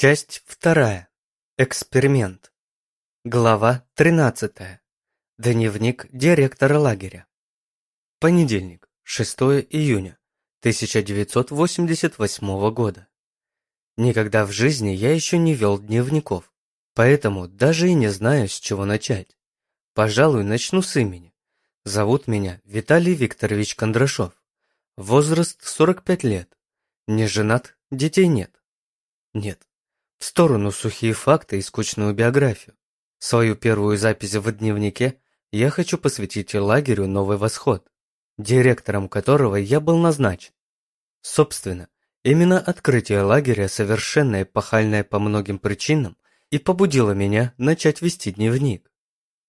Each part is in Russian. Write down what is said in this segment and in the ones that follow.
Часть вторая. Эксперимент. Глава 13. Дневник директора лагеря. Понедельник, 6 июня 1988 года. Никогда в жизни я еще не вел дневников, поэтому даже и не знаю, с чего начать. Пожалуй, начну с имени. Зовут меня Виталий Викторович Кондрашов. Возраст 45 лет. Не женат, детей нет. Нет, в сторону сухие факты и скучную биографию. Свою первую запись в дневнике я хочу посвятить лагерю «Новый восход», директором которого я был назначен. Собственно, именно открытие лагеря совершенно эпохальное по многим причинам и побудило меня начать вести дневник.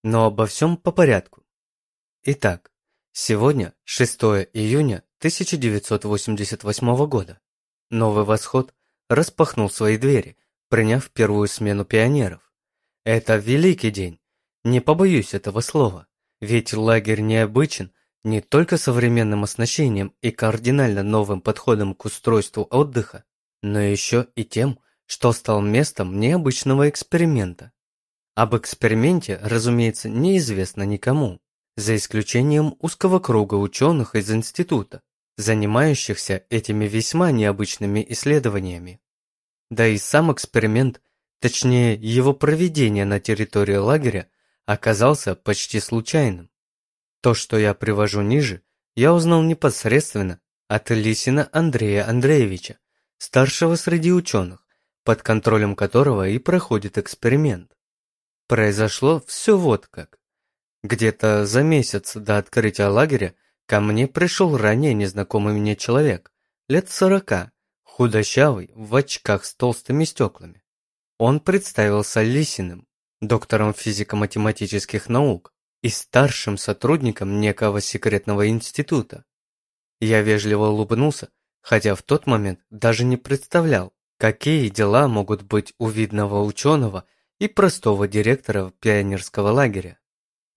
Но обо всем по порядку. Итак, сегодня 6 июня 1988 года. Новый восход распахнул свои двери – приняв первую смену пионеров. Это великий день, не побоюсь этого слова, ведь лагерь необычен не только современным оснащением и кардинально новым подходом к устройству отдыха, но еще и тем, что стал местом необычного эксперимента. Об эксперименте, разумеется, неизвестно никому, за исключением узкого круга ученых из института, занимающихся этими весьма необычными исследованиями. Да и сам эксперимент, точнее его проведение на территории лагеря, оказался почти случайным. То, что я привожу ниже, я узнал непосредственно от Лисина Андрея Андреевича, старшего среди ученых, под контролем которого и проходит эксперимент. Произошло все вот как. Где-то за месяц до открытия лагеря ко мне пришел ранее незнакомый мне человек, лет сорока, худощавый, в очках с толстыми стеклами. Он представился Лисиным, доктором физико-математических наук и старшим сотрудником некого секретного института. Я вежливо улыбнулся, хотя в тот момент даже не представлял, какие дела могут быть у видного ученого и простого директора пионерского лагеря.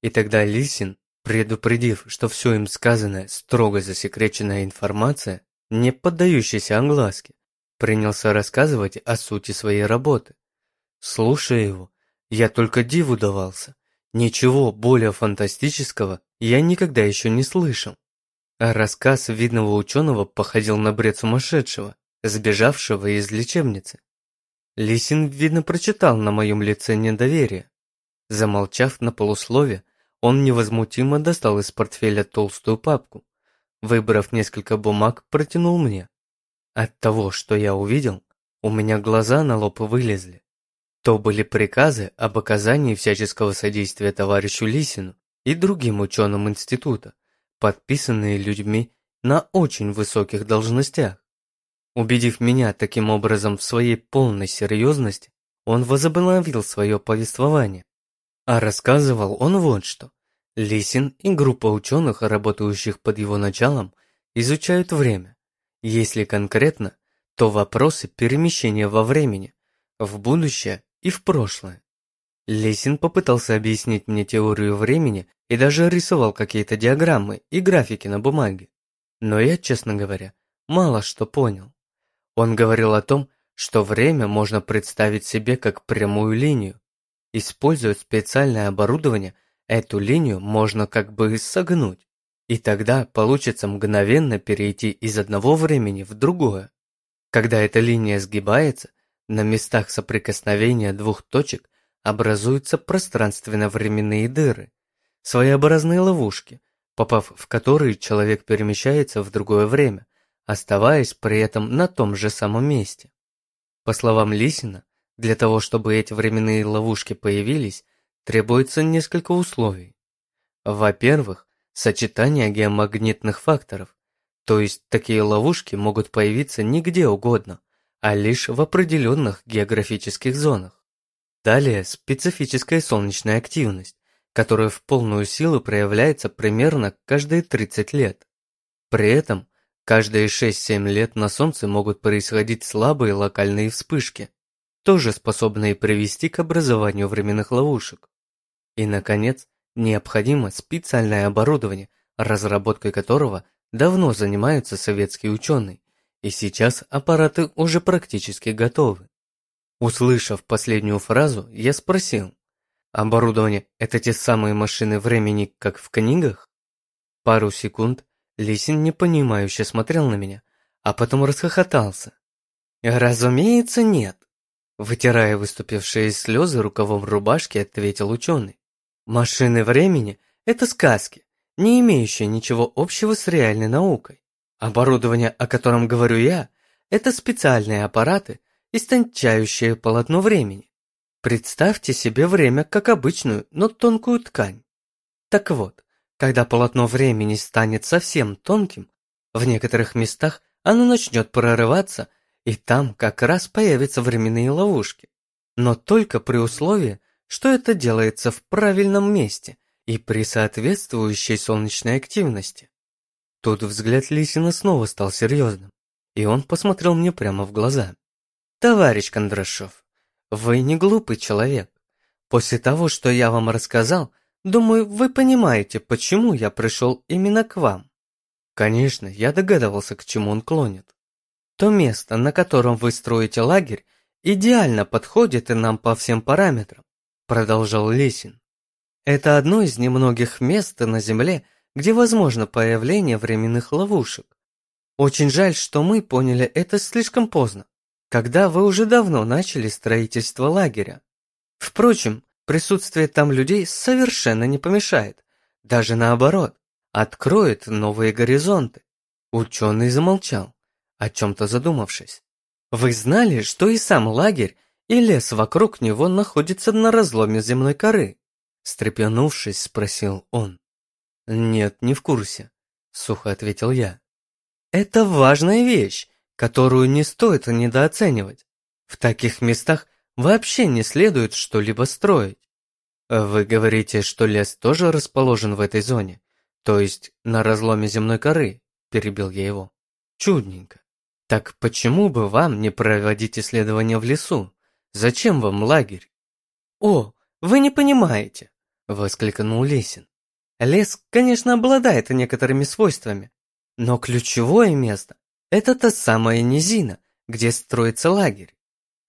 И тогда Лисин, предупредив, что все им сказанное строго засекреченная информация, не поддающийся огласке, принялся рассказывать о сути своей работы. Слушая его, я только диву давался. Ничего более фантастического я никогда еще не слышал. А рассказ видного ученого походил на бред сумасшедшего, сбежавшего из лечебницы. Лисин, видно, прочитал на моем лице недоверие. Замолчав на полуслове, он невозмутимо достал из портфеля толстую папку, Выбрав несколько бумаг, протянул мне. От того, что я увидел, у меня глаза на лоб вылезли. То были приказы об оказании всяческого содействия товарищу Лисину и другим ученым института, подписанные людьми на очень высоких должностях. Убедив меня таким образом в своей полной серьезности, он возобновил свое повествование. А рассказывал он вот что. Лисин и группа ученых, работающих под его началом, изучают время. Если конкретно, то вопросы перемещения во времени, в будущее и в прошлое. Лесин попытался объяснить мне теорию времени и даже рисовал какие-то диаграммы и графики на бумаге. Но я, честно говоря, мало что понял. Он говорил о том, что время можно представить себе как прямую линию. Используя специальное оборудование, Эту линию можно как бы согнуть, и тогда получится мгновенно перейти из одного времени в другое. Когда эта линия сгибается, на местах соприкосновения двух точек образуются пространственно-временные дыры, своеобразные ловушки, попав в которые человек перемещается в другое время, оставаясь при этом на том же самом месте. По словам Лисина, для того, чтобы эти временные ловушки появились, требуется несколько условий. Во-первых, сочетание геомагнитных факторов, то есть такие ловушки могут появиться не где угодно, а лишь в определенных географических зонах. Далее специфическая солнечная активность, которая в полную силу проявляется примерно каждые 30 лет. При этом каждые 6-7 лет на Солнце могут происходить слабые локальные вспышки, тоже способные привести к образованию временных ловушек. И, наконец, необходимо специальное оборудование, разработкой которого давно занимаются советские ученые, и сейчас аппараты уже практически готовы. Услышав последнюю фразу, я спросил, оборудование – это те самые машины времени, как в книгах? Пару секунд Лисин непонимающе смотрел на меня, а потом расхохотался. «Разумеется, нет», – вытирая выступившие слезы рукавом рубашки, ответил ученый. «Машины времени – это сказки, не имеющие ничего общего с реальной наукой. Оборудование, о котором говорю я, это специальные аппараты, истончающее полотно времени. Представьте себе время как обычную, но тонкую ткань. Так вот, когда полотно времени станет совсем тонким, в некоторых местах оно начнет прорываться, и там как раз появятся временные ловушки. Но только при условии, что это делается в правильном месте и при соответствующей солнечной активности. Тут взгляд Лисина снова стал серьезным, и он посмотрел мне прямо в глаза. «Товарищ Кондрашов, вы не глупый человек. После того, что я вам рассказал, думаю, вы понимаете, почему я пришел именно к вам». Конечно, я догадывался, к чему он клонит. То место, на котором вы строите лагерь, идеально подходит и нам по всем параметрам, продолжал Лесин. Это одно из немногих мест на Земле, где возможно появление временных ловушек. Очень жаль, что мы поняли это слишком поздно когда вы уже давно начали строительство лагеря. Впрочем, присутствие там людей совершенно не помешает, даже наоборот, откроет новые горизонты. Ученый замолчал, о чем-то задумавшись. Вы знали, что и сам лагерь, и лес вокруг него находится на разломе земной коры? Стрепенувшись, спросил он. Нет, не в курсе, сухо ответил я. Это важная вещь, которую не стоит недооценивать. В таких местах вообще не следует что-либо строить. Вы говорите, что лес тоже расположен в этой зоне, то есть на разломе земной коры, перебил я его. Чудненько. Так почему бы вам не проводить исследования в лесу? Зачем вам лагерь? О, вы не понимаете, воскликнул Лесин. Лес, конечно, обладает некоторыми свойствами, но ключевое место это та самая низина, где строится лагерь.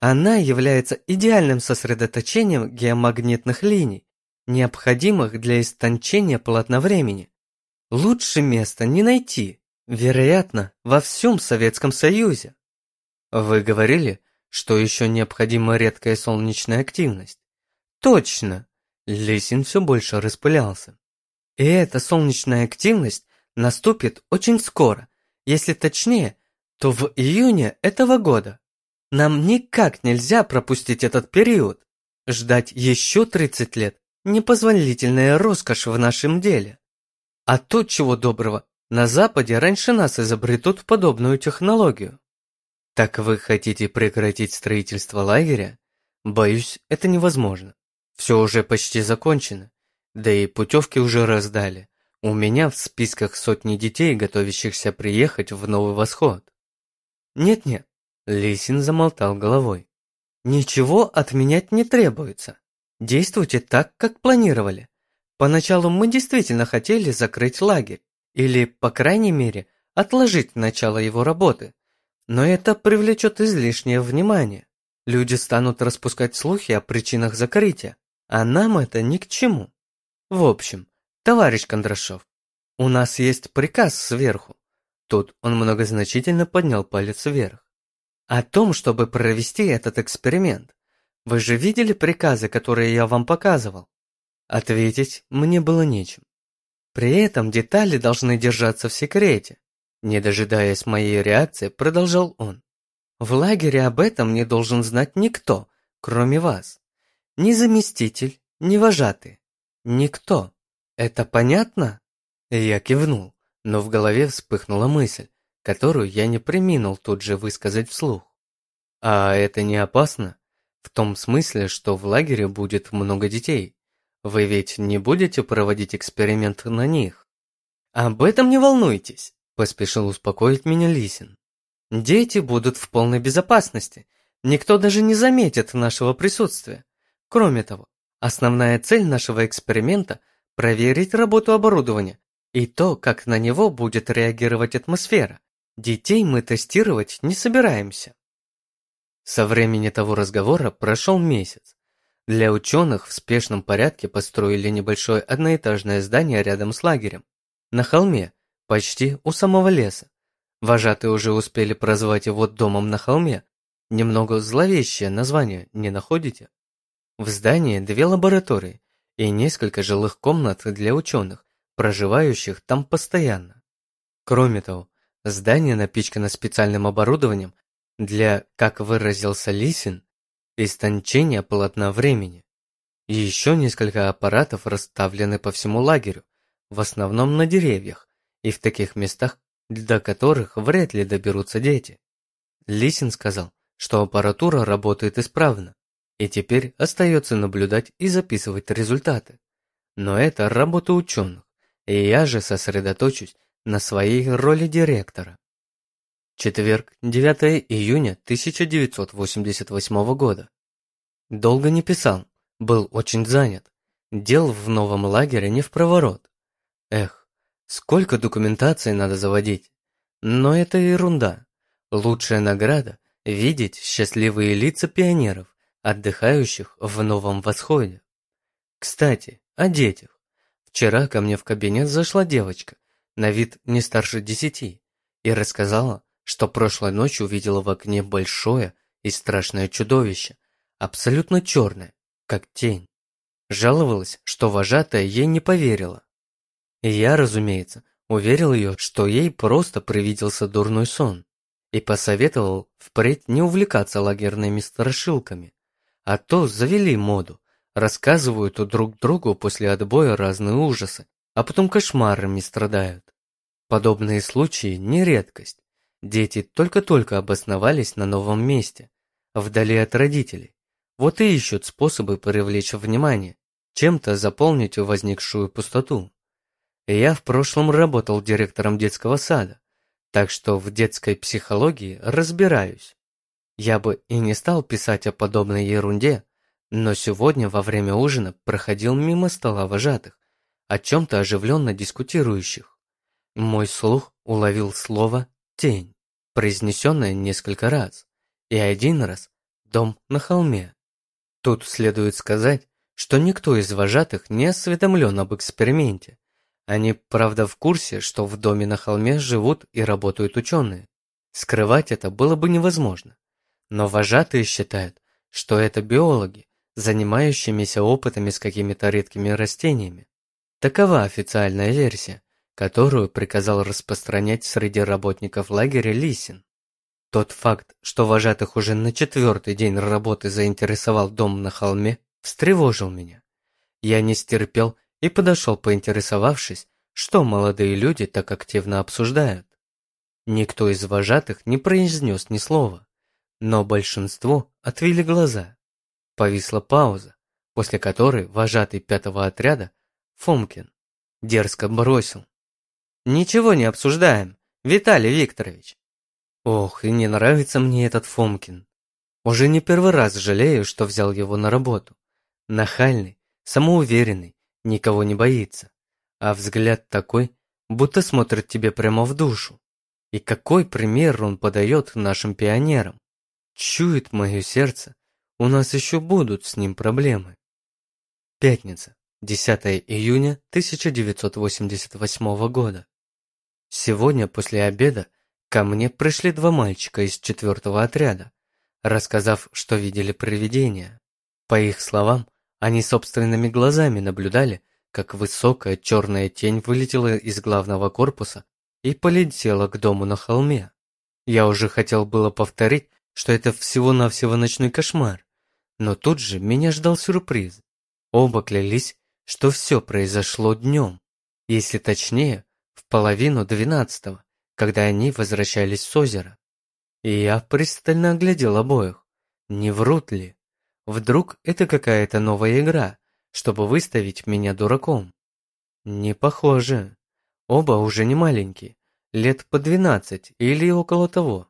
Она является идеальным сосредоточением геомагнитных линий, необходимых для истончения полотна времени. Лучше места не найти, вероятно, во всем Советском Союзе. Вы говорили, что еще необходима редкая солнечная активность. Точно! Лисин все больше распылялся. И эта солнечная активность наступит очень скоро, если точнее, то в июне этого года. Нам никак нельзя пропустить этот период. Ждать еще 30 лет – непозволительная роскошь в нашем деле. А то, чего доброго, на Западе раньше нас изобретут подобную технологию. Так вы хотите прекратить строительство лагеря? Боюсь, это невозможно. Все уже почти закончено. Да и путевки уже раздали. У меня в списках сотни детей, готовящихся приехать в Новый Восход. Нет-нет, Лисин замотал головой. Ничего отменять не требуется. Действуйте так, как планировали. Поначалу мы действительно хотели закрыть лагерь, или, по крайней мере, отложить начало его работы. Но это привлечет излишнее внимание. Люди станут распускать слухи о причинах закрытия, а нам это ни к чему. В общем, «Товарищ Кондрашов, у нас есть приказ сверху». Тут он многозначительно поднял палец вверх. «О том, чтобы провести этот эксперимент. Вы же видели приказы, которые я вам показывал?» Ответить мне было нечем. При этом детали должны держаться в секрете. Не дожидаясь моей реакции, продолжал он. В лагере об этом не должен знать никто, кроме вас. Ни заместитель, ни вожатый. Никто. «Это понятно?» Я кивнул, но в голове вспыхнула мысль, которую я не приминул тут же высказать вслух. «А это не опасно? В том смысле, что в лагере будет много детей. Вы ведь не будете проводить эксперимент на них?» «Об этом не волнуйтесь», – поспешил успокоить меня Лисин. «Дети будут в полной безопасности. Никто даже не заметит нашего присутствия. Кроме того, основная цель нашего эксперимента – проверить работу оборудования и то, как на него будет реагировать атмосфера. Детей мы тестировать не собираемся. Со времени того разговора прошел месяц. Для ученых в спешном порядке построили небольшое одноэтажное здание рядом с лагерем. На холме, почти у самого леса. Вожатые уже успели прозвать его домом на холме. Немного зловещее название, не находите? В здании две лаборатории и несколько жилых комнат для ученых, проживающих там постоянно. Кроме того, здание напичкано специальным оборудованием для, как выразился Лисин, истончения полотна времени. И еще несколько аппаратов расставлены по всему лагерю, в основном на деревьях и в таких местах, до которых вряд ли доберутся дети. Лисин сказал, что аппаратура работает исправно, и теперь остается наблюдать и записывать результаты. Но это работа ученых, и я же сосредоточусь на своей роли директора. Четверг, 9 июня 1988 года. Долго не писал, был очень занят. Дел в новом лагере не в проворот. Эх, сколько документации надо заводить. Но это ерунда. Лучшая награда – видеть счастливые лица пионеров, отдыхающих в новом восходе. Кстати, о детях. Вчера ко мне в кабинет зашла девочка, на вид не старше десяти, и рассказала, что прошлой ночью увидела в окне большое и страшное чудовище, абсолютно черное, как тень. Жаловалась, что вожатая ей не поверила. Я, разумеется, уверил ее, что ей просто привиделся дурной сон, и посоветовал впредь не увлекаться лагерными страшилками, а то завели моду, рассказывают друг другу после отбоя разные ужасы, а потом кошмарами страдают. Подобные случаи не редкость. Дети только-только обосновались на новом месте, вдали от родителей. Вот и ищут способы привлечь внимание, чем-то заполнить возникшую пустоту. Я в прошлом работал директором детского сада, так что в детской психологии разбираюсь. Я бы и не стал писать о подобной ерунде, но сегодня во время ужина проходил мимо стола вожатых, о чем-то оживленно дискутирующих. Мой слух уловил слово «тень» произнесенное несколько раз, и один раз «дом на холме». Тут следует сказать, что никто из вожатых не осведомлен об эксперименте. Они, правда, в курсе, что в доме на холме живут и работают ученые. Скрывать это было бы невозможно. Но вожатые считают, что это биологи, занимающимися опытами с какими-то редкими растениями. Такова официальная версия которую приказал распространять среди работников лагеря Лисин. Тот факт, что вожатых уже на четвертый день работы заинтересовал дом на холме, встревожил меня. Я не стерпел и подошел, поинтересовавшись, что молодые люди так активно обсуждают. Никто из вожатых не произнес ни слова, но большинство отвели глаза. Повисла пауза, после которой вожатый пятого отряда, Фомкин, дерзко бросил. Ничего не обсуждаем, Виталий Викторович. Ох, и не нравится мне этот Фомкин. Уже не первый раз жалею, что взял его на работу. Нахальный, самоуверенный, никого не боится. А взгляд такой, будто смотрит тебе прямо в душу. И какой пример он подает нашим пионерам. Чует мое сердце, у нас еще будут с ним проблемы. Пятница, 10 июня 1988 года. Сегодня после обеда ко мне пришли два мальчика из четвертого отряда, рассказав, что видели привидения. По их словам, они собственными глазами наблюдали, как высокая черная тень вылетела из главного корпуса и полетела к дому на холме. Я уже хотел было повторить, что это всего-навсего ночной кошмар, но тут же меня ждал сюрприз. Оба клялись, что все произошло днем, если точнее, в половину двенадцатого, когда они возвращались с озера. И я пристально оглядел обоих. Не врут ли? Вдруг это какая-то новая игра, чтобы выставить меня дураком? Не похоже. Оба уже не маленькие, лет по двенадцать или около того.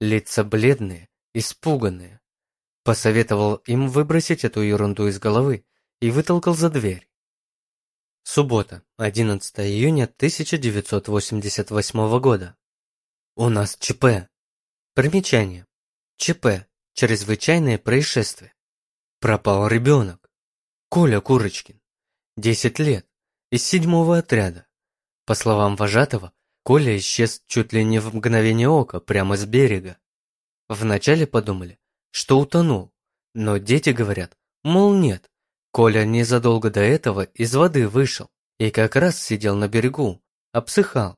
Лица бледные, испуганные. Посоветовал им выбросить эту ерунду из головы и вытолкал за дверь. Суббота, 11 июня 1988 года. У нас ЧП. Примечание. ЧП чрезвычайное происшествие. Пропал ребенок. Коля Курочкин. 10 лет. Из седьмого отряда. По словам вожатого, Коля исчез чуть ли не в мгновение ока прямо с берега. Вначале подумали, что утонул, но дети говорят, мол нет. Коля незадолго до этого из воды вышел и как раз сидел на берегу, обсыхал.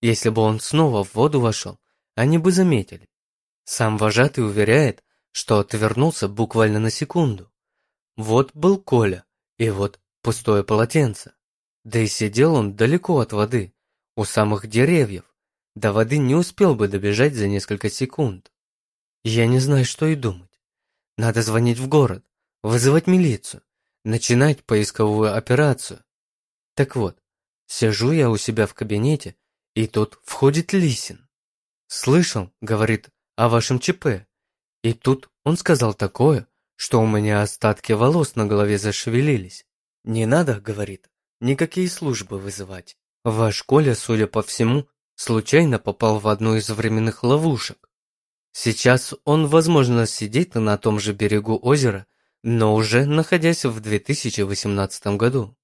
Если бы он снова в воду вошел, они бы заметили. Сам вожатый уверяет, что отвернулся буквально на секунду. Вот был Коля, и вот пустое полотенце. Да и сидел он далеко от воды, у самых деревьев. До воды не успел бы добежать за несколько секунд. Я не знаю, что и думать. Надо звонить в город, вызывать милицию, начинать поисковую операцию. Так вот, сижу я у себя в кабинете, и тут входит Лисин. «Слышал, — говорит, — о вашем ЧП». И тут он сказал такое, что у меня остатки волос на голове зашевелились. «Не надо, — говорит, — никакие службы вызывать. Ваш Коля, судя по всему, случайно попал в одну из временных ловушек. Сейчас он, возможно, сидит на том же берегу озера, но уже находясь в 2018 году.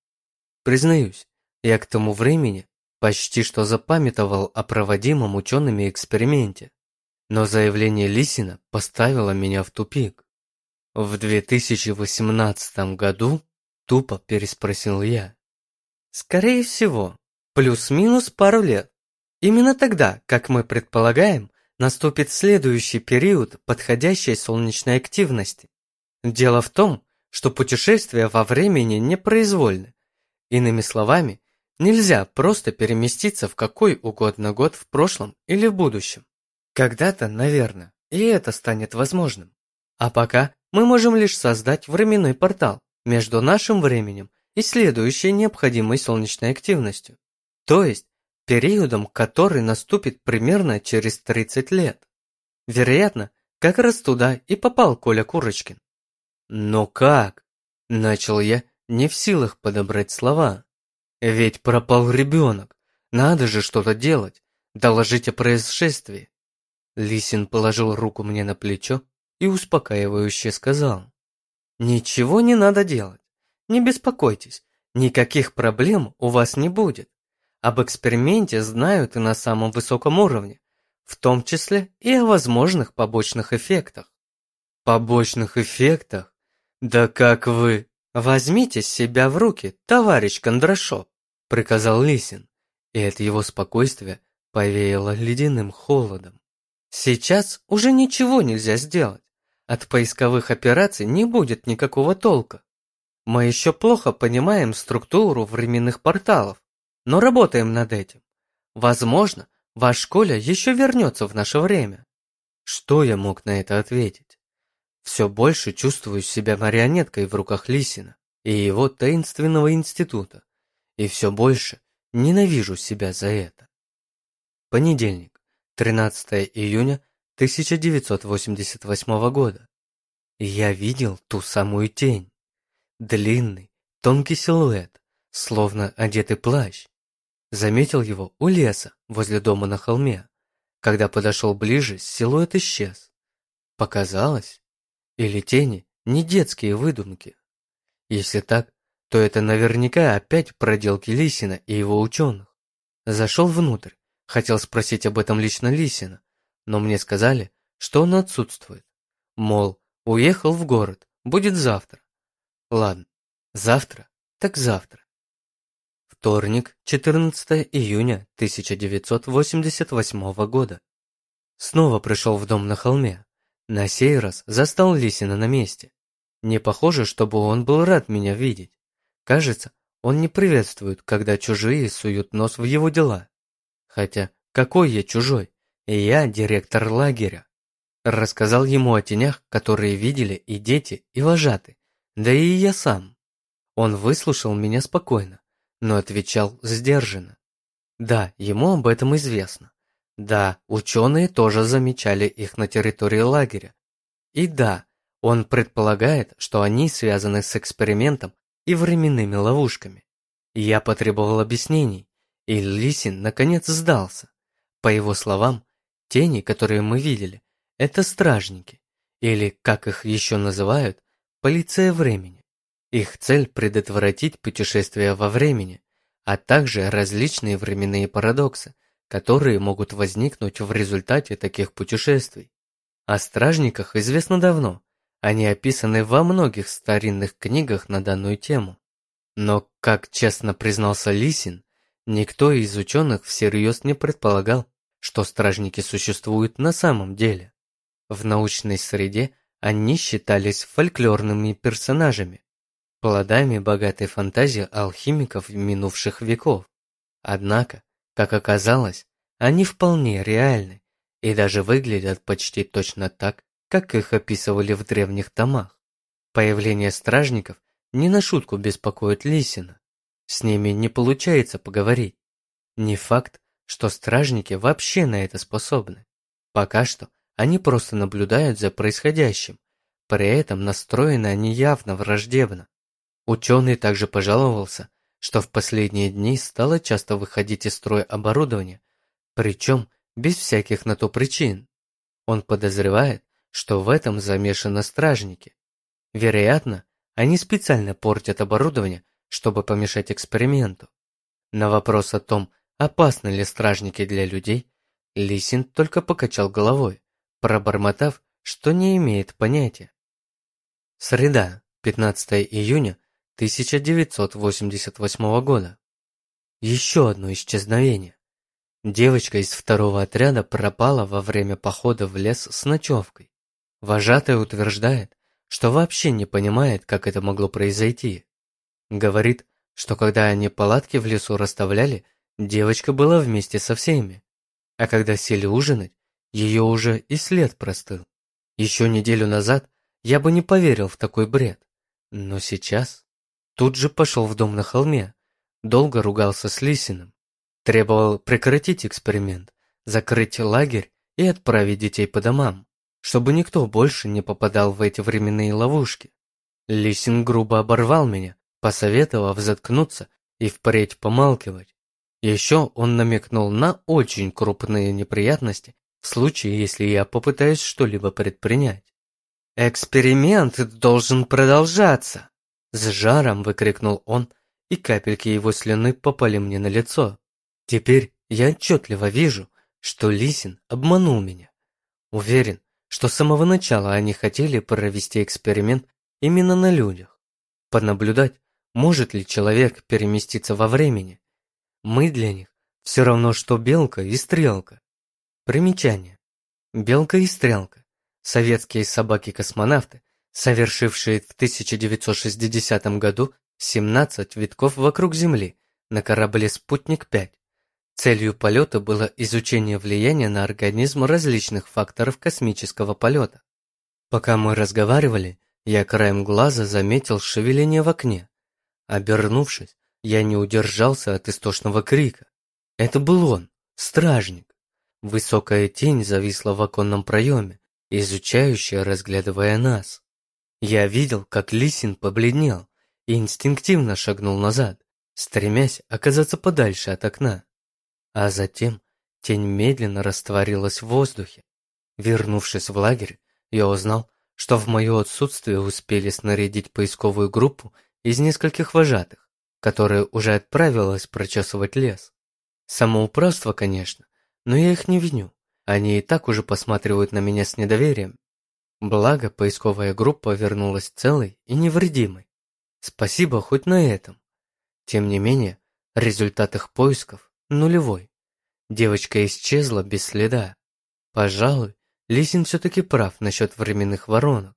Признаюсь, я к тому времени почти что запамятовал о проводимом учеными эксперименте, но заявление Лисина поставило меня в тупик. В 2018 году тупо переспросил я. Скорее всего, Плюс-минус пару лет. Именно тогда, как мы предполагаем, наступит следующий период подходящей солнечной активности. Дело в том, что путешествия во времени непроизвольны. Иными словами, нельзя просто переместиться в какой угодно год в прошлом или в будущем. Когда-то, наверное, и это станет возможным. А пока мы можем лишь создать временной портал между нашим временем и следующей необходимой солнечной активностью то есть периодом, который наступит примерно через 30 лет. Вероятно, как раз туда и попал Коля Курочкин. Но как? Начал я, не в силах подобрать слова. Ведь пропал ребенок. Надо же что-то делать, доложить о происшествии. Лисин положил руку мне на плечо и успокаивающе сказал. Ничего не надо делать. Не беспокойтесь, никаких проблем у вас не будет. Об эксперименте знают и на самом высоком уровне, в том числе и о возможных побочных эффектах. Побочных эффектах? Да как вы... Возьмите себя в руки, товарищ Кондрашов, приказал Лисин, и от его спокойствия повеяло ледяным холодом. Сейчас уже ничего нельзя сделать. От поисковых операций не будет никакого толка. Мы еще плохо понимаем структуру временных порталов, но работаем над этим. Возможно, ваш Коля еще вернется в наше время. Что я мог на это ответить? Все больше чувствую себя марионеткой в руках Лисина и его таинственного института, и все больше ненавижу себя за это. Понедельник, 13 июня 1988 года. Я видел ту самую тень. Длинный, тонкий силуэт, словно одетый плащ, Заметил его у леса, возле дома на холме. Когда подошел ближе, силуэт исчез. Показалось? Или тени не детские выдумки? Если так, то это наверняка опять проделки Лисина и его ученых. Зашел внутрь, хотел спросить об этом лично Лисина, но мне сказали, что он отсутствует. Мол, уехал в город, будет завтра. Ладно, завтра, так завтра. Вторник, 14 июня 1988 года. Снова пришел в дом на холме. На сей раз застал Лисина на месте. Не похоже, чтобы он был рад меня видеть. Кажется, он не приветствует, когда чужие суют нос в его дела. Хотя, какой я чужой? Я директор лагеря. Рассказал ему о тенях, которые видели и дети, и вожаты, да и я сам. Он выслушал меня спокойно, но отвечал сдержанно. Да, ему об этом известно. Да, ученые тоже замечали их на территории лагеря. И да, он предполагает, что они связаны с экспериментом и временными ловушками. Я потребовал объяснений, и Лисин наконец сдался. По его словам, тени, которые мы видели, это стражники, или, как их еще называют, полиция времени. Их цель – предотвратить путешествия во времени, а также различные временные парадоксы, которые могут возникнуть в результате таких путешествий. О стражниках известно давно, они описаны во многих старинных книгах на данную тему. Но, как честно признался Лисин, никто из ученых всерьез не предполагал, что стражники существуют на самом деле. В научной среде они считались фольклорными персонажами, плодами богатой фантазии алхимиков минувших веков. Однако, как оказалось, они вполне реальны и даже выглядят почти точно так, как их описывали в древних томах. Появление стражников не на шутку беспокоит Лисина. С ними не получается поговорить. Не факт, что стражники вообще на это способны. Пока что они просто наблюдают за происходящим, при этом настроены они явно враждебно. Ученый также пожаловался, что в последние дни стало часто выходить из строя оборудование, причем без всяких на то причин. Он подозревает, что в этом замешаны стражники. Вероятно, они специально портят оборудование, чтобы помешать эксперименту. На вопрос о том, опасны ли стражники для людей, Лисин только покачал головой, пробормотав, что не имеет понятия. Среда, 15 июня 1988 года. Еще одно исчезновение. Девочка из второго отряда пропала во время похода в лес с ночевкой. Вожатая утверждает, что вообще не понимает, как это могло произойти. Говорит, что когда они палатки в лесу расставляли, девочка была вместе со всеми. А когда сели ужинать, ее уже и след простыл. Еще неделю назад я бы не поверил в такой бред. Но сейчас... Тут же пошел в дом на холме. Долго ругался с Лисиным. Требовал прекратить эксперимент, закрыть лагерь и отправить детей по домам, чтобы никто больше не попадал в эти временные ловушки. Лисин грубо оборвал меня, посоветовав заткнуться и впредь помалкивать. Еще он намекнул на очень крупные неприятности в случае, если я попытаюсь что-либо предпринять. «Эксперимент должен продолжаться!» С жаром выкрикнул он, и капельки его слюны попали мне на лицо. Теперь я отчетливо вижу, что Лисин обманул меня. Уверен, что с самого начала они хотели провести эксперимент именно на людях. Понаблюдать, может ли человек переместиться во времени. Мы для них все равно, что белка и стрелка. Примечание. Белка и стрелка. Советские собаки-космонавты, совершившие в 1960 году 17 витков вокруг Земли на корабле «Спутник-5». Целью полета было изучение влияния на организм различных факторов космического полета. Пока мы разговаривали, я краем глаза заметил шевеление в окне. Обернувшись, я не удержался от истошного крика. Это был он, стражник. Высокая тень зависла в оконном проеме, изучающая, разглядывая нас. Я видел, как Лисин побледнел и инстинктивно шагнул назад, стремясь оказаться подальше от окна. А затем тень медленно растворилась в воздухе. Вернувшись в лагерь, я узнал, что в мое отсутствие успели снарядить поисковую группу из нескольких вожатых, которая уже отправилась прочесывать лес. Самоуправство, конечно, но я их не виню. Они и так уже посматривают на меня с недоверием. Благо, поисковая группа вернулась целой и невредимой. Спасибо хоть на этом. Тем не менее, результат их поисков нулевой. Девочка исчезла без следа. Пожалуй, Лисин все-таки прав насчет временных воронок.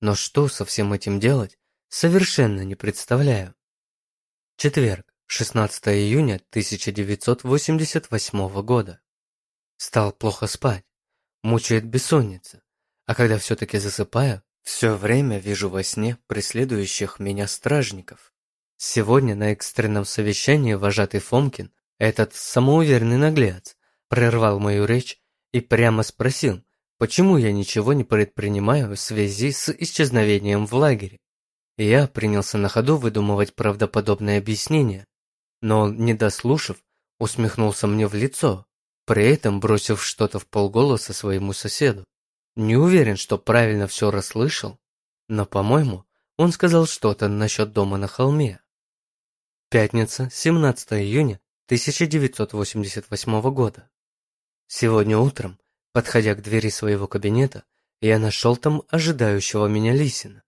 Но что со всем этим делать, совершенно не представляю. Четверг, 16 июня 1988 года. Стал плохо спать, мучает бессонница, а когда все-таки засыпаю, все время вижу во сне преследующих меня стражников. Сегодня на экстренном совещании вожатый Фомкин этот самоуверенный наглец прервал мою речь и прямо спросил, почему я ничего не предпринимаю в связи с исчезновением в лагере. Я принялся на ходу выдумывать правдоподобное объяснение, но он, не дослушав, усмехнулся мне в лицо, при этом бросив что-то в полголоса своему соседу. Не уверен, что правильно все расслышал, но, по-моему, он сказал что-то насчет дома на холме. Пятница, 17 июня 1988 года. Сегодня утром, подходя к двери своего кабинета, я нашел там ожидающего меня Лисина.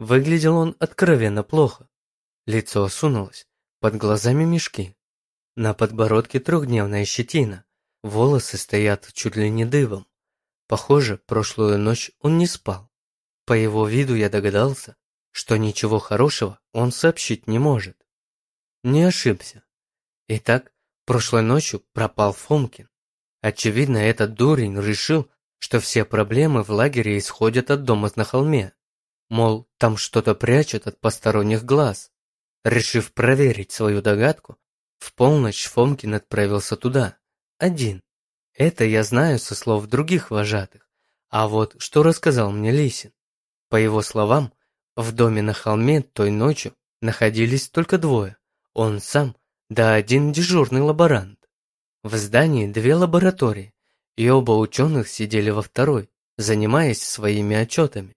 Выглядел он откровенно плохо. Лицо осунулось, под глазами мешки. На подбородке трехдневная щетина, волосы стоят чуть ли не дыбом. Похоже, прошлую ночь он не спал. По его виду я догадался, что ничего хорошего он сообщить не может. Не ошибся. Итак, прошлой ночью пропал Фомкин. Очевидно, этот дурень решил, что все проблемы в лагере исходят от дома на холме. Мол, там что-то прячут от посторонних глаз. Решив проверить свою догадку, в полночь Фомкин отправился туда, один. Это я знаю со слов других вожатых. А вот что рассказал мне Лисин. По его словам, в доме на холме той ночью находились только двое. Он сам, да один дежурный лаборант. В здании две лаборатории, и оба ученых сидели во второй, занимаясь своими отчетами.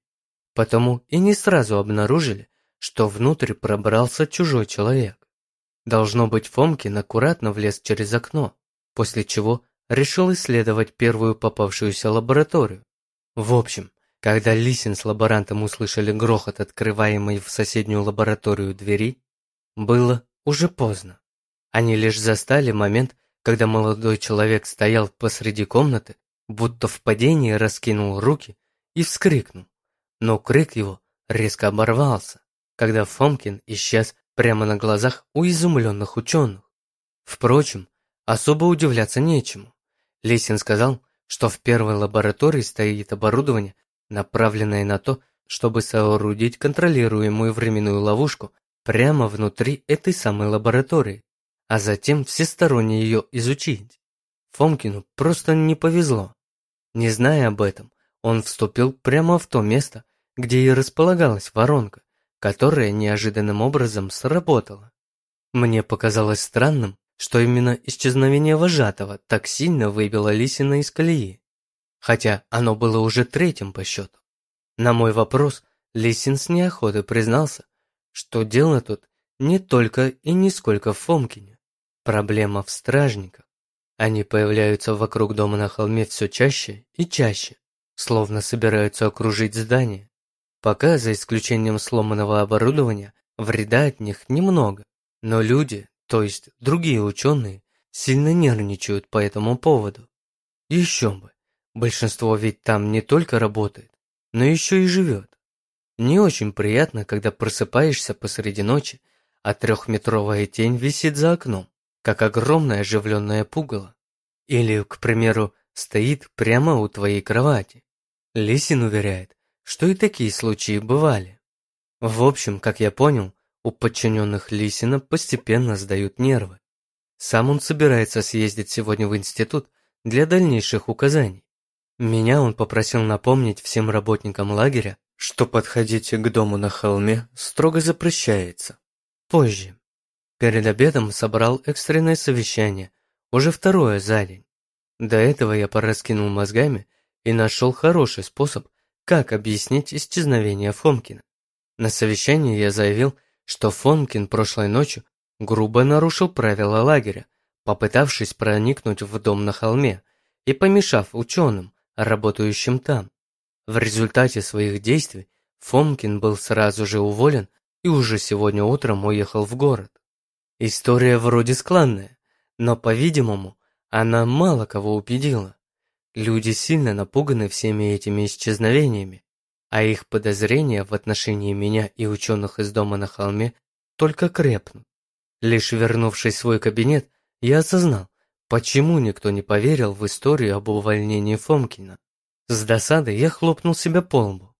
Потому и не сразу обнаружили, что внутрь пробрался чужой человек. Должно быть, Фомкин аккуратно влез через окно, после чего решил исследовать первую попавшуюся лабораторию. В общем, когда Лисин с лаборантом услышали грохот, открываемой в соседнюю лабораторию двери, было уже поздно. Они лишь застали момент, когда молодой человек стоял посреди комнаты, будто в падении раскинул руки и вскрикнул. Но крик его резко оборвался, когда Фомкин исчез прямо на глазах у изумленных ученых. Впрочем, особо удивляться нечему. Лисин сказал, что в первой лаборатории стоит оборудование, направленное на то, чтобы соорудить контролируемую временную ловушку прямо внутри этой самой лаборатории, а затем всесторонне ее изучить. Фомкину просто не повезло. Не зная об этом, он вступил прямо в то место, где и располагалась воронка, которая неожиданным образом сработала. Мне показалось странным, что именно исчезновение вожатого так сильно выбило Лисина из колеи, хотя оно было уже третьим по счету. На мой вопрос Лисин с неохотой признался, что дело тут не только и не сколько в Фомкине. Проблема в стражниках. Они появляются вокруг дома на холме все чаще и чаще, словно собираются окружить здание. Пока, за исключением сломанного оборудования, вреда от них немного, но люди, то есть другие ученые, сильно нервничают по этому поводу. Еще бы, большинство ведь там не только работает, но еще и живет. Не очень приятно, когда просыпаешься посреди ночи, а трехметровая тень висит за окном, как огромное оживленное пугало. Или, к примеру, стоит прямо у твоей кровати. Лисин уверяет, что и такие случаи бывали. В общем, как я понял, у подчиненных Лисина постепенно сдают нервы. Сам он собирается съездить сегодня в институт для дальнейших указаний. Меня он попросил напомнить всем работникам лагеря, что подходить к дому на холме строго запрещается. Позже. Перед обедом собрал экстренное совещание, уже второе за день. До этого я пораскинул мозгами и нашел хороший способ, как объяснить исчезновение Фомкина. На совещании я заявил, что Фомкин прошлой ночью грубо нарушил правила лагеря, попытавшись проникнуть в дом на холме и помешав ученым, работающим там. В результате своих действий Фомкин был сразу же уволен и уже сегодня утром уехал в город. История вроде складная, но, по-видимому, она мало кого убедила. Люди сильно напуганы всеми этими исчезновениями, а их подозрения в отношении меня и ученых из дома на холме только крепнут. Лишь вернувшись в свой кабинет, я осознал, почему никто не поверил в историю об увольнении Фомкина. С досадой я хлопнул себя по лбу.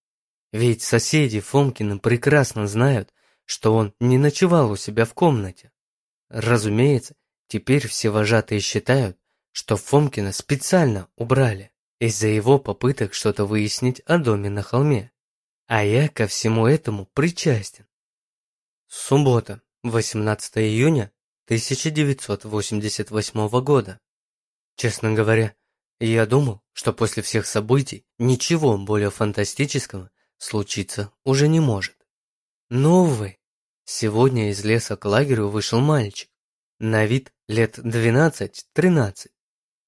Ведь соседи Фомкина прекрасно знают, что он не ночевал у себя в комнате. Разумеется, теперь все вожатые считают, что Фомкина специально убрали из-за его попыток что-то выяснить о доме на холме. А я ко всему этому причастен. Суббота, 18 июня 1988 года. Честно говоря, Я думал, что после всех событий ничего более фантастического случиться уже не может. Но, увы, сегодня из леса к лагерю вышел мальчик, на вид лет 12-13.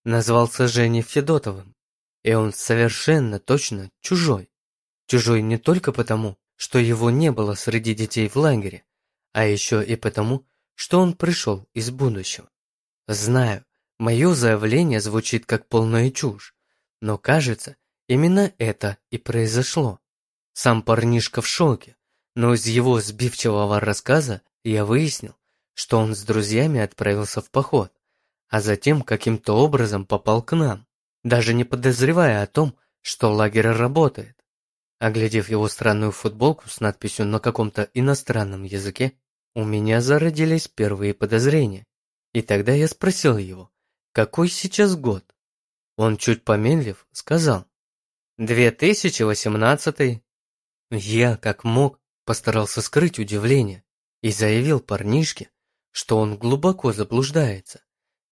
Назвался Женей Федотовым, и он совершенно точно чужой. Чужой не только потому, что его не было среди детей в лагере, а еще и потому, что он пришел из будущего. Знаю, мое заявление звучит как полная чушь, но кажется, именно это и произошло. Сам парнишка в шоке, но из его сбивчивого рассказа я выяснил, что он с друзьями отправился в поход, а затем каким-то образом попал к нам, даже не подозревая о том, что лагерь работает. Оглядев его странную футболку с надписью на каком-то иностранном языке, у меня зародились первые подозрения. И тогда я спросил его, какой сейчас год? Он, чуть помедлив, сказал, «2018». Я, как мог, постарался скрыть удивление и заявил парнишке, что он глубоко заблуждается,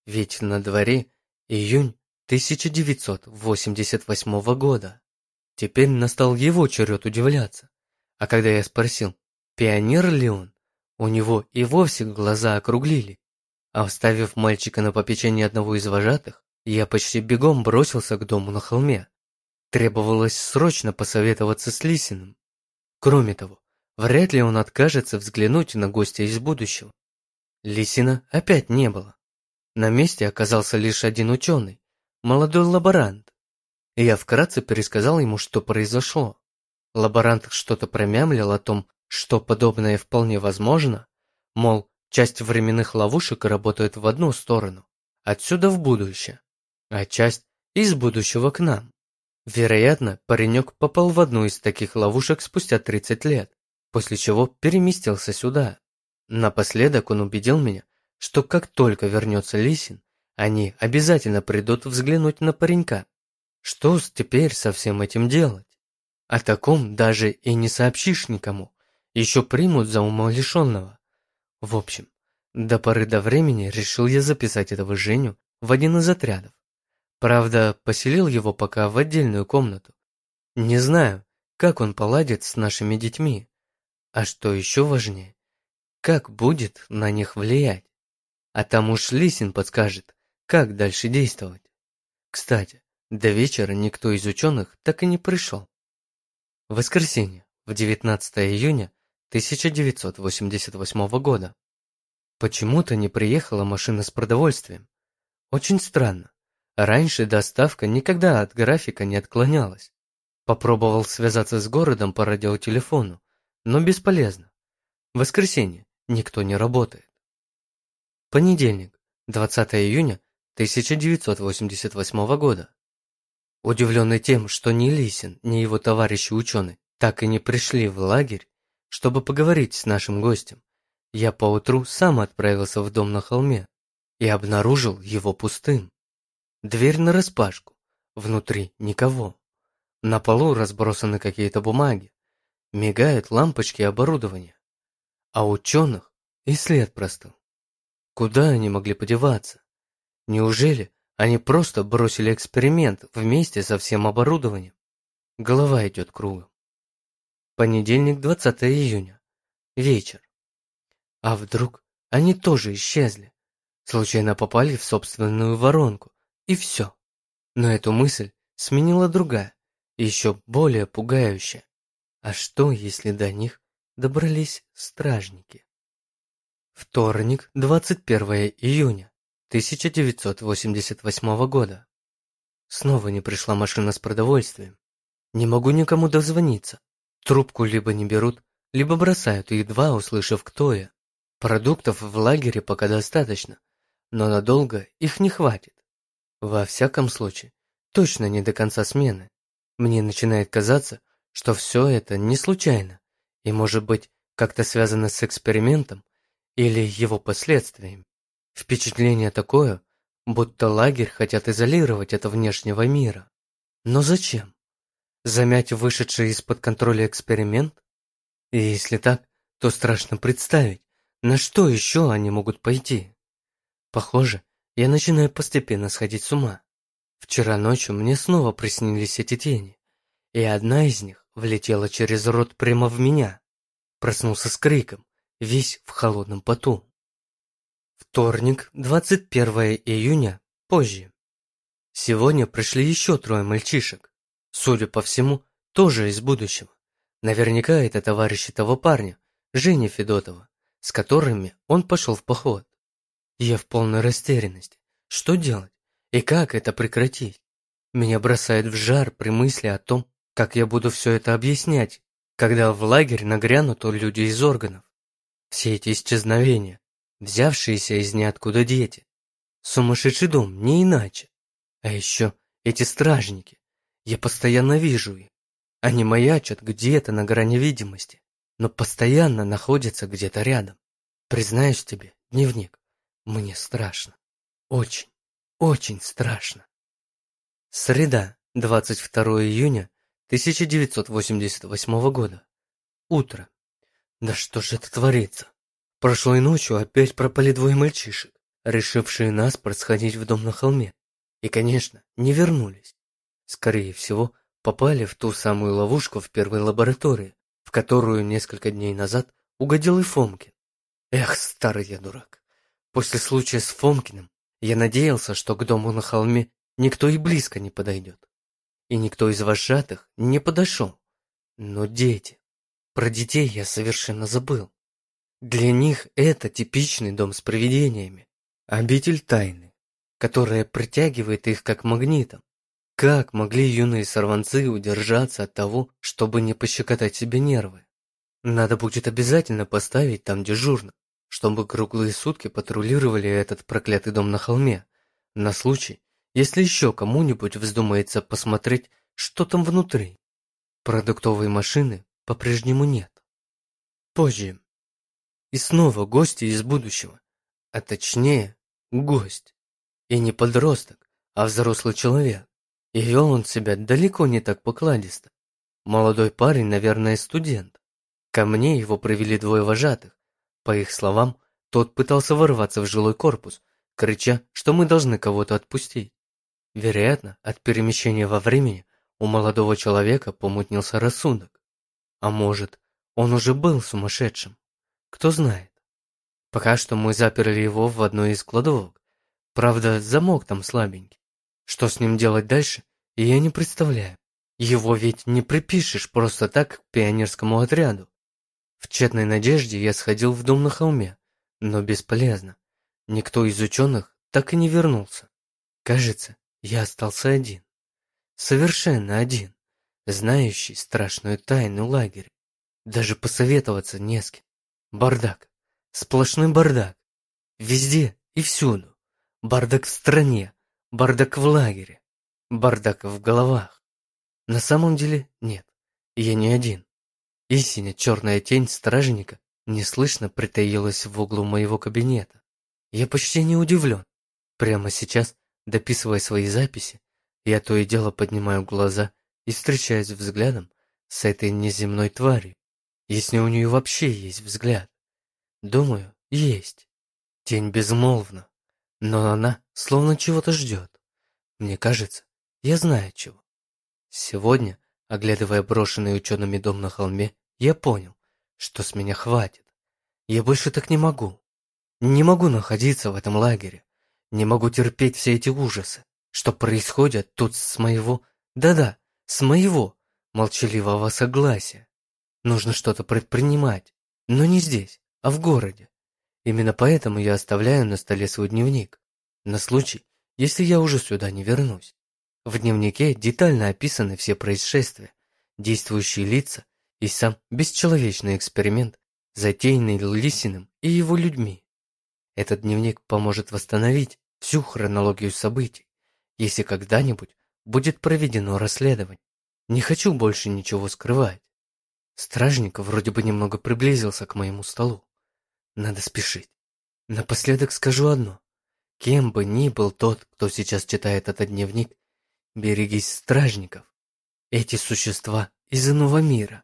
ведь на дворе июнь 1988 года. Теперь настал его черед удивляться, а когда я спросил, пионер ли он, у него и вовсе глаза округлили. А оставив мальчика на попечении одного из вожатых, я почти бегом бросился к дому на холме. Требовалось срочно посоветоваться с Лисиным. Кроме того, вряд ли он откажется взглянуть на гостя из будущего. Лисина опять не было. На месте оказался лишь один ученый, молодой лаборант. Я вкратце пересказал ему, что произошло. Лаборант что-то промямлил о том, что подобное вполне возможно, мол, часть временных ловушек работает в одну сторону, отсюда в будущее, а часть из будущего к нам. Вероятно, паренек попал в одну из таких ловушек спустя 30 лет, после чего переместился сюда. Напоследок он убедил меня, что как только вернется Лисин, они обязательно придут взглянуть на паренька. Что теперь со всем этим делать? О таком даже и не сообщишь никому еще примут за умалишенного. В общем, до поры до времени решил я записать этого Женю в один из отрядов. Правда, поселил его пока в отдельную комнату. Не знаю, как он поладит с нашими детьми. А что еще важнее, как будет на них влиять. А там уж Лисин подскажет, как дальше действовать. Кстати, до вечера никто из ученых так и не пришел. Воскресенье, в 19 июня 1988 года. Почему-то не приехала машина с продовольствием. Очень странно. Раньше доставка никогда от графика не отклонялась. Попробовал связаться с городом по радиотелефону, но бесполезно. Воскресенье. Никто не работает. Понедельник, 20 июня 1988 года. Удивленный тем, что ни Лисин, ни его товарищи ученые так и не пришли в лагерь, чтобы поговорить с нашим гостем, я поутру сам отправился в дом на холме и обнаружил его пустым. Дверь нараспашку, внутри никого. На полу разбросаны какие-то бумаги, мигают лампочки оборудования. А ученых и след простыл. Куда они могли подеваться? Неужели они просто бросили эксперимент вместе со всем оборудованием? Голова идет кругом. Понедельник, 20 июня. Вечер. А вдруг они тоже исчезли? Случайно попали в собственную воронку. И все. Но эту мысль сменила другая, еще более пугающая. А что, если до них добрались стражники? Вторник, 21 июня 1988 года. Снова не пришла машина с продовольствием. Не могу никому дозвониться. Трубку либо не берут, либо бросают, едва услышав, кто я. Продуктов в лагере пока достаточно, но надолго их не хватит. Во всяком случае, точно не до конца смены. Мне начинает казаться, что все это не случайно и может быть как-то связано с экспериментом или его последствиями. Впечатление такое, будто лагерь хотят изолировать от внешнего мира. Но зачем? Замять вышедший из-под контроля эксперимент? И если так, то страшно представить, на что еще они могут пойти. Похоже, я начинаю постепенно сходить с ума. Вчера ночью мне снова приснились эти тени, и одна из них влетела через рот прямо в меня. Проснулся с криком, весь в холодном поту. Вторник, 21 июня, позже. Сегодня пришли еще трое мальчишек. Судя по всему, тоже из будущего. Наверняка это товарищи того парня, Жени Федотова, с которыми он пошел в поход. Я в полной растерянности. Что делать? И как это прекратить? Меня бросает в жар при мысли о том, как я буду все это объяснять, когда в лагерь нагрянут люди из органов. Все эти исчезновения, взявшиеся из ниоткуда дети. Сумасшедший дом, не иначе. А еще эти стражники. Я постоянно вижу их. Они маячат где-то на грани видимости, но постоянно находятся где-то рядом. Признаюсь тебе, дневник, мне страшно. Очень, очень страшно. Среда, 22 июня 1988 года. Утро. Да что же это творится? Прошлой ночью опять пропали двое мальчишек, решившие нас сходить в дом на холме. И, конечно, не вернулись. Скорее всего, попали в ту самую ловушку в первой лаборатории, в которую несколько дней назад угодил и Фомкин. Эх, старый я дурак. После случая с Фомкиным я надеялся, что к дому на холме никто и близко не подойдет. И никто из вожатых не подошел. Но дети... Про детей я совершенно забыл. Для них это типичный дом с привидениями, обитель тайны которая притягивает их как магнитом. Как могли юные сорванцы удержаться от того, чтобы не пощекотать себе нервы? Надо будет обязательно поставить там дежурных, чтобы круглые сутки патрулировали этот проклятый дом на холме, на случай, если еще кому-нибудь вздумается посмотреть, что там внутри. Продуктовой машины по-прежнему нет. Позже. И снова гости из будущего, а точнее, гость. И не подросток, а взрослый человек. И вел он себя далеко не так покладисто. Молодой парень, наверное, студент. Ко мне его привели двое вожатых. По их словам, тот пытался ворваться в жилой корпус, крича, что мы должны кого-то отпустить. Вероятно, от перемещения во времени у молодого человека помутнился рассудок. А может, он уже был сумасшедшим? Кто знает. Пока что мы заперли его в одной из кладовок, Правда, замок там слабенький. Что с ним делать дальше, я не представляю. Его ведь не припишешь просто так к пионерскому отряду. В тщетной надежде я сходил в дом на холме, но бесполезно. Никто из ученых так и не вернулся. Кажется, я остался один. Совершенно один, знающий страшную тайну лагеря. Даже посоветоваться не с кем. Бардак. Сплошной бардак. Везде и всюду. Бардак в стране, бардак в лагере, бардак в головах. На самом деле нет, я не один. Истинно черная тень стражника неслышно притаилась в углу моего кабинета. Я почти не удивлен. Прямо сейчас, дописывая свои записи, я то и дело поднимаю глаза и встречаюсь взглядом с этой неземной тварью, если у нее вообще есть взгляд. Думаю, есть. Тень безмолвна, но она словно чего-то ждет. Мне кажется, я знаю чего. Сегодня, оглядывая брошенный учеными дом на холме, я понял, что с меня хватит. Я больше так не могу. Не могу находиться в этом лагере. Не могу терпеть все эти ужасы, что происходят тут с моего... Да-да, с моего молчаливого согласия. Нужно что-то предпринимать, но не здесь, а в городе. Именно поэтому я оставляю на столе свой дневник, на случай, если я уже сюда не вернусь. В дневнике детально описаны все происшествия, действующие лица и сам бесчеловечный эксперимент, затеянный Лисиным и его людьми. Этот дневник поможет восстановить всю хронологию событий, если когда-нибудь будет проведено расследование. Не хочу больше ничего скрывать. Стражник вроде бы немного приблизился к моему столу. Надо спешить. Напоследок скажу одно. Кем бы ни был тот, кто сейчас читает этот дневник, берегись стражников. Эти существа из иного мира,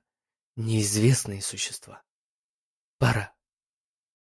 неизвестные существа. Пора.